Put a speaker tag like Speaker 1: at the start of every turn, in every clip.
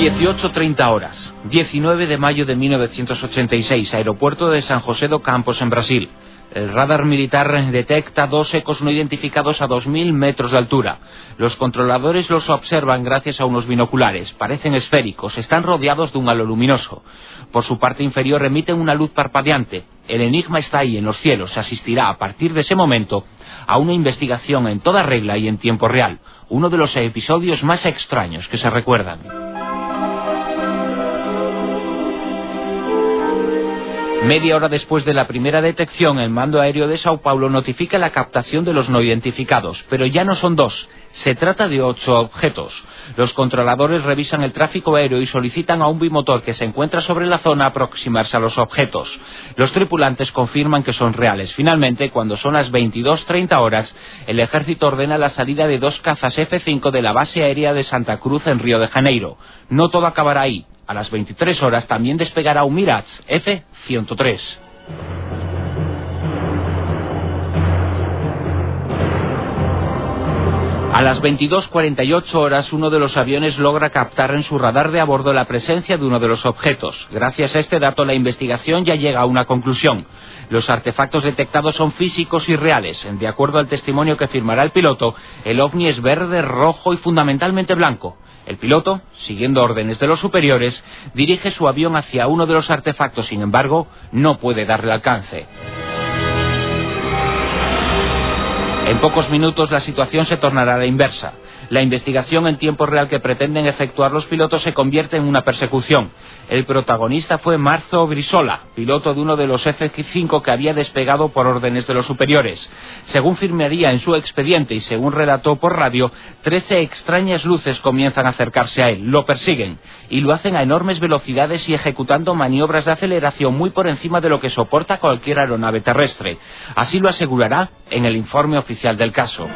Speaker 1: 18.30 horas, 19 de mayo de 1986, aeropuerto de San José do Campos, en Brasil. El radar militar detecta dos ecos no identificados a 2.000 metros de altura. Los controladores los observan gracias a unos binoculares. Parecen esféricos, están rodeados de un halo luminoso. Por su parte inferior emiten una luz parpadeante. El enigma está ahí, en los cielos. Se asistirá a partir de ese momento a una investigación en toda regla y en tiempo real. Uno de los episodios más extraños que se recuerdan. Media hora después de la primera detección, el mando aéreo de Sao Paulo notifica la captación de los no identificados, pero ya no son dos, se trata de ocho objetos. Los controladores revisan el tráfico aéreo y solicitan a un bimotor que se encuentra sobre la zona aproximarse a los objetos. Los tripulantes confirman que son reales. Finalmente, cuando son las 22.30 horas, el ejército ordena la salida de dos cazas F-5 de la base aérea de Santa Cruz en Río de Janeiro. No todo acabará ahí. A las 23 horas también despegará un Mirage F-103. A las 22.48 horas, uno de los aviones logra captar en su radar de a bordo la presencia de uno de los objetos. Gracias a este dato, la investigación ya llega a una conclusión. Los artefactos detectados son físicos y reales. De acuerdo al testimonio que firmará el piloto, el ovni es verde, rojo y fundamentalmente blanco. El piloto, siguiendo órdenes de los superiores, dirige su avión hacia uno de los artefactos, sin embargo, no puede darle alcance. En pocos minutos la situación se tornará a la inversa. La investigación en tiempo real que pretenden efectuar los pilotos se convierte en una persecución. El protagonista fue Marzo Brisola, piloto de uno de los F-5 que había despegado por órdenes de los superiores. Según firmaría en su expediente y según relató por radio, trece extrañas luces comienzan a acercarse a él, lo persiguen y lo hacen a enormes velocidades y ejecutando maniobras de aceleración muy por encima de lo que soporta cualquier aeronave terrestre. Así lo asegurará en el informe oficial del caso.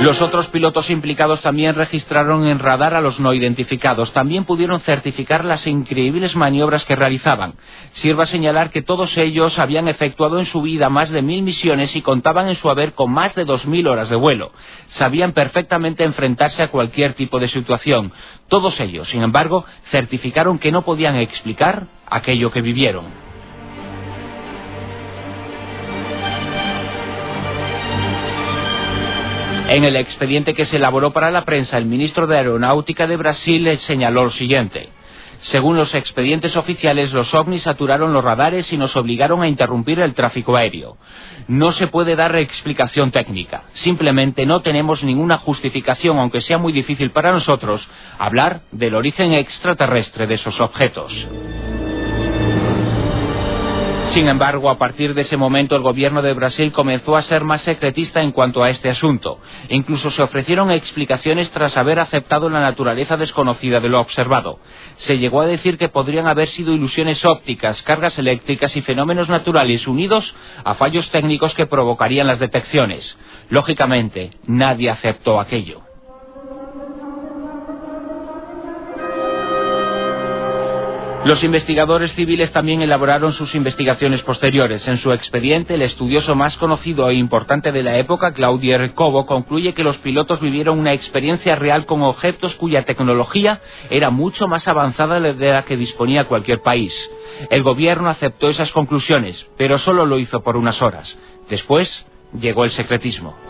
Speaker 1: Los otros pilotos implicados también registraron en radar a los no identificados. También pudieron certificar las increíbles maniobras que realizaban. Sirva señalar que todos ellos habían efectuado en su vida más de mil misiones y contaban en su haber con más de dos mil horas de vuelo. Sabían perfectamente enfrentarse a cualquier tipo de situación. Todos ellos, sin embargo, certificaron que no podían explicar aquello que vivieron. En el expediente que se elaboró para la prensa, el ministro de Aeronáutica de Brasil señaló lo siguiente. Según los expedientes oficiales, los ovnis saturaron los radares y nos obligaron a interrumpir el tráfico aéreo. No se puede dar explicación técnica. Simplemente no tenemos ninguna justificación, aunque sea muy difícil para nosotros, hablar del origen extraterrestre de esos objetos. Sin embargo, a partir de ese momento el gobierno de Brasil comenzó a ser más secretista en cuanto a este asunto. Incluso se ofrecieron explicaciones tras haber aceptado la naturaleza desconocida de lo observado. Se llegó a decir que podrían haber sido ilusiones ópticas, cargas eléctricas y fenómenos naturales unidos a fallos técnicos que provocarían las detecciones. Lógicamente, nadie aceptó aquello. Los investigadores civiles también elaboraron sus investigaciones posteriores. En su expediente, el estudioso más conocido e importante de la época, Claudio Recobo, concluye que los pilotos vivieron una experiencia real con objetos cuya tecnología era mucho más avanzada de la que disponía cualquier país. El gobierno aceptó esas conclusiones, pero solo lo hizo por unas horas. Después llegó el secretismo.